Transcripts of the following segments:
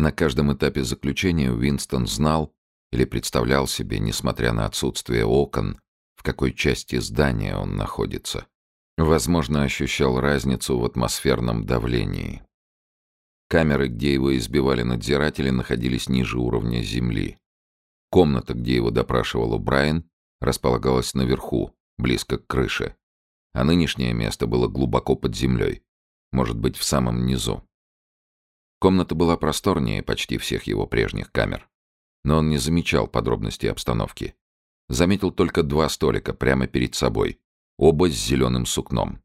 На каждом этапе заключения Уинстон знал или представлял себе, несмотря на отсутствие окон, в какой части здания он находится. Возможно, ощущал разницу в атмосферном давлении. Камеры, где его избивали надзиратели, находились ниже уровня земли. Комната, где его допрашивал Брайан, располагалась наверху, близко к крыше. А нынешнее место было глубоко под землей, может быть, в самом низу. Комната была просторнее почти всех его прежних камер. Но он не замечал подробностей обстановки. Заметил только два столика прямо перед собой, оба с зеленым сукном.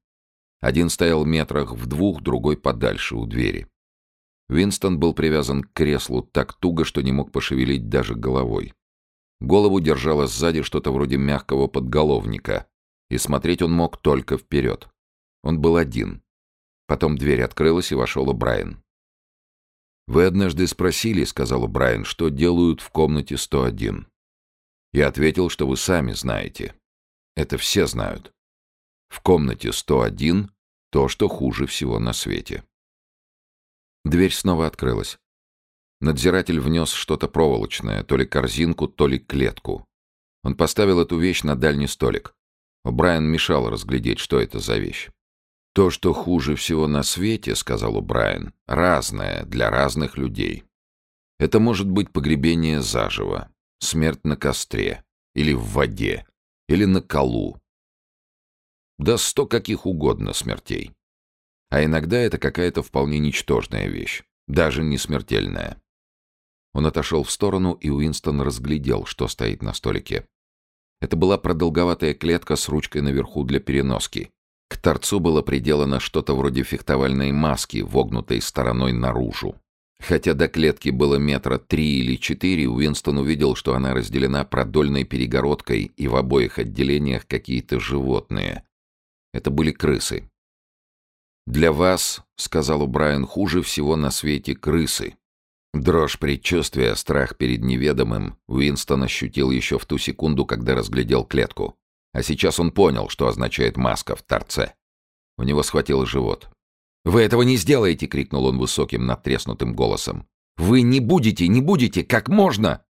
Один стоял метрах в двух, другой подальше, у двери. Винстон был привязан к креслу так туго, что не мог пошевелить даже головой. Голову держало сзади что-то вроде мягкого подголовника, и смотреть он мог только вперед. Он был один. Потом дверь открылась, и вошел Брайан. «Вы однажды спросили, — сказал Брайан, — что делают в комнате 101. Я ответил, что вы сами знаете. Это все знают. В комнате 101 то, что хуже всего на свете». Дверь снова открылась. Надзиратель внес что-то проволочное, то ли корзинку, то ли клетку. Он поставил эту вещь на дальний столик. Брайан мешал разглядеть, что это за вещь. «То, что хуже всего на свете, — сказал Брайан, — разное для разных людей. Это может быть погребение заживо, смерть на костре, или в воде, или на колу. Да сто каких угодно смертей. А иногда это какая-то вполне ничтожная вещь, даже не смертельная. Он отошел в сторону, и Уинстон разглядел, что стоит на столике. Это была продолговатая клетка с ручкой наверху для переноски. К торцу было приделано что-то вроде фехтовальной маски, вогнутой стороной наружу. Хотя до клетки было метра три или четыре, Уинстон увидел, что она разделена продольной перегородкой и в обоих отделениях какие-то животные. Это были крысы. «Для вас, — сказал Брайан, — хуже всего на свете крысы. Дрожь предчувствия, страх перед неведомым Уинстон ощутил еще в ту секунду, когда разглядел клетку. А сейчас он понял, что означает маска в торце. У него схватило живот. «Вы этого не сделаете!» — крикнул он высоким, надтреснутым голосом. «Вы не будете, не будете! Как можно?»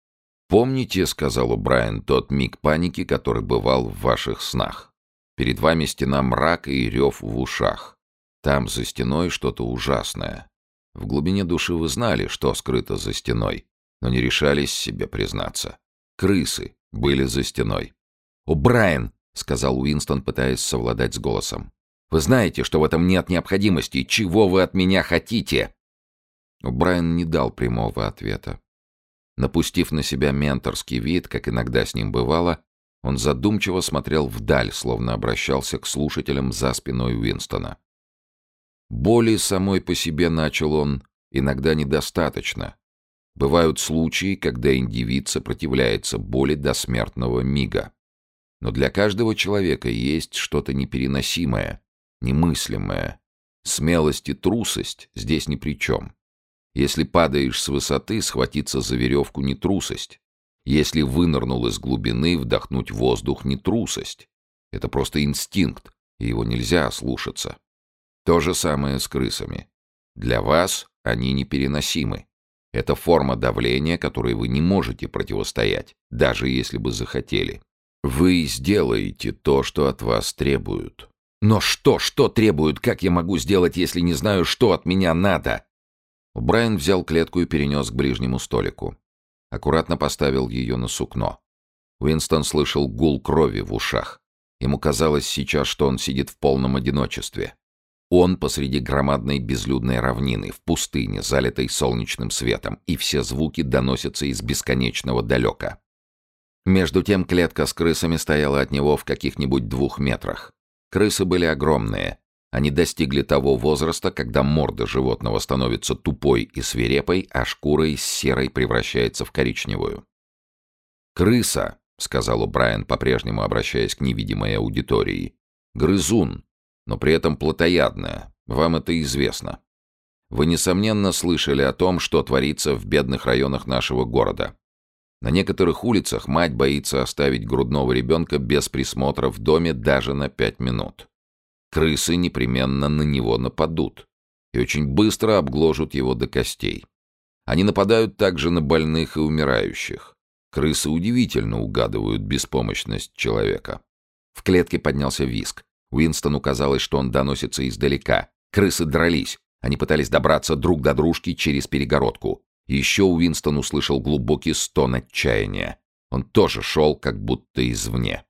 «Помните, — сказал Брайан, — тот миг паники, который бывал в ваших снах. Перед вами стена мрака и рев в ушах. Там за стеной что-то ужасное. В глубине души вы знали, что скрыто за стеной, но не решались себе признаться. Крысы были за стеной. «О, Брайан!» — сказал Уинстон, пытаясь совладать с голосом. «Вы знаете, что в этом нет необходимости. Чего вы от меня хотите?» Брайан не дал прямого ответа. Напустив на себя менторский вид, как иногда с ним бывало, он задумчиво смотрел вдаль, словно обращался к слушателям за спиной Уинстона. Боли самой по себе, начал он, иногда недостаточно. Бывают случаи, когда индивид сопротивляется боли до смертного мига. Но для каждого человека есть что-то непереносимое, немыслимое. Смелость и трусость здесь ни при чем. Если падаешь с высоты, схватиться за веревку не трусость. Если вынырнул из глубины, вдохнуть воздух не трусость. Это просто инстинкт, и его нельзя ослушаться. То же самое с крысами. Для вас они непереносимы. Это форма давления, которой вы не можете противостоять, даже если бы захотели. Вы сделаете то, что от вас требуют. Но что, что требуют? Как я могу сделать, если не знаю, что от меня надо? Брайан взял клетку и перенес к ближнему столику. Аккуратно поставил ее на сукно. Уинстон слышал гул крови в ушах. Ему казалось сейчас, что он сидит в полном одиночестве. Он посреди громадной безлюдной равнины, в пустыне, залитой солнечным светом, и все звуки доносятся из бесконечного далека. Между тем клетка с крысами стояла от него в каких-нибудь двух метрах. Крысы были огромные. Они достигли того возраста, когда морда животного становится тупой и свирепой, а шкура из серой превращается в коричневую. «Крыса», — сказал Брайан, по-прежнему обращаясь к невидимой аудитории, — «грызун, но при этом плотоядная. Вам это известно. Вы, несомненно, слышали о том, что творится в бедных районах нашего города. На некоторых улицах мать боится оставить грудного ребенка без присмотра в доме даже на пять минут. Крысы непременно на него нападут и очень быстро обгложат его до костей. Они нападают также на больных и умирающих. Крысы удивительно угадывают беспомощность человека. В клетке поднялся виск. Уинстону казалось, что он доносится издалека. Крысы дрались. Они пытались добраться друг до дружки через перегородку. Еще Уинстон услышал глубокий стон отчаяния. Он тоже шел, как будто извне.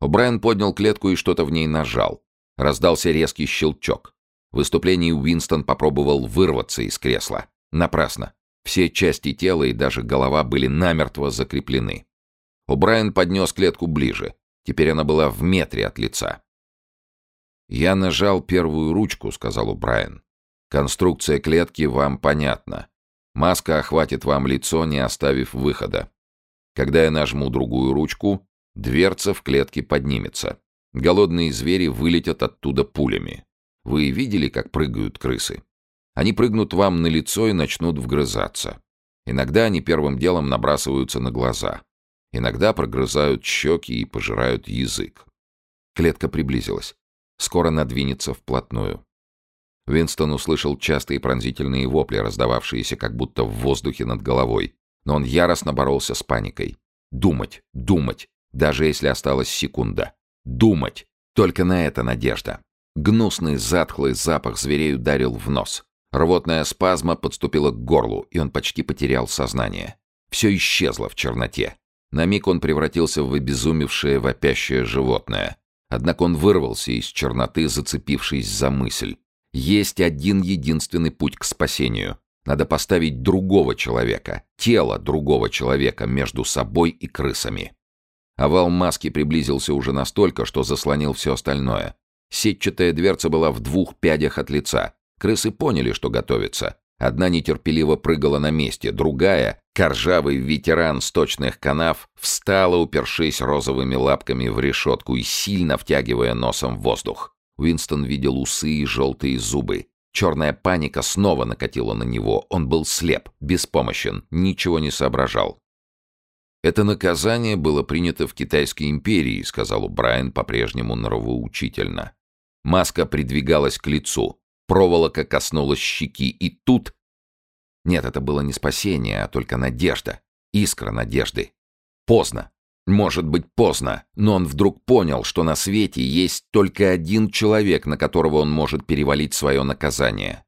О'Брайен поднял клетку и что-то в ней нажал. Раздался резкий щелчок. В выступлении Уинстон попробовал вырваться из кресла. Напрасно. Все части тела и даже голова были намертво закреплены. О'Брайен поднес клетку ближе. Теперь она была в метре от лица. «Я нажал первую ручку», — сказал О'Брайен. «Конструкция клетки вам понятна. Маска охватит вам лицо, не оставив выхода. Когда я нажму другую ручку, дверца в клетке поднимется. Голодные звери вылетят оттуда пулями. Вы видели, как прыгают крысы? Они прыгнут вам на лицо и начнут вгрызаться. Иногда они первым делом набрасываются на глаза. Иногда прогрызают щеки и пожирают язык. Клетка приблизилась. Скоро надвинется вплотную. Винстон услышал частые пронзительные вопли, раздававшиеся как будто в воздухе над головой. Но он яростно боролся с паникой. Думать, думать, даже если осталась секунда. Думать. Только на это надежда. Гнусный затхлый запах зверей ударил в нос. Рвотная спазма подступила к горлу, и он почти потерял сознание. Все исчезло в черноте. На миг он превратился в обезумевшее вопящее животное. Однако он вырвался из черноты, зацепившись за мысль. Есть один единственный путь к спасению. Надо поставить другого человека, тело другого человека между собой и крысами. Овал маски приблизился уже настолько, что заслонил все остальное. Сетчатая дверца была в двух пядях от лица. Крысы поняли, что готовится. Одна нетерпеливо прыгала на месте, другая, коржавый ветеран сточных канав, встала, упершись розовыми лапками в решетку и сильно втягивая носом воздух. Уинстон видел усы и желтые зубы. Черная паника снова накатила на него. Он был слеп, беспомощен, ничего не соображал. «Это наказание было принято в Китайской империи», — сказал Брайан по-прежнему нравоучительно. Маска придвигалась к лицу, проволока коснулась щеки, и тут... Нет, это было не спасение, а только надежда, искра надежды. Поздно. Может быть, поздно, но он вдруг понял, что на свете есть только один человек, на которого он может перевалить свое наказание.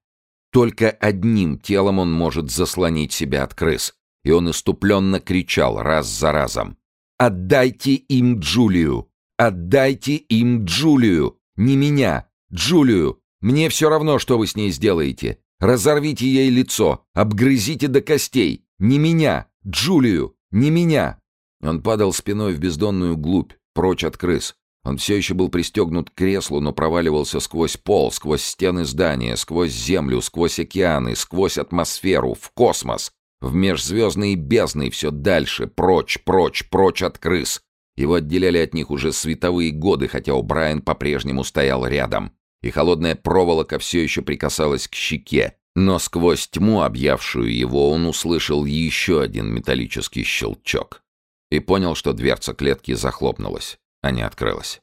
Только одним телом он может заслонить себя от крыс, и он иступленно кричал раз за разом. «Отдайте им Джулию! Отдайте им Джулию! Не меня! Джулию! Мне все равно, что вы с ней сделаете! Разорвите ей лицо! Обгрызите до костей! Не меня! Джулию! Не меня!» Он падал спиной в бездонную глубь, прочь от крыс. Он все еще был пристегнут к креслу, но проваливался сквозь пол, сквозь стены здания, сквозь землю, сквозь океаны, сквозь атмосферу, в космос, в межзвездные бездны, все дальше, прочь, прочь, прочь от крыс. Его отделяли от них уже световые годы, хотя О'Брайен по-прежнему стоял рядом, и холодная проволока все еще прикасалась к щеке, но сквозь тьму, объявшую его, он услышал еще один металлический щелчок и понял, что дверца клетки захлопнулась, а не открылась.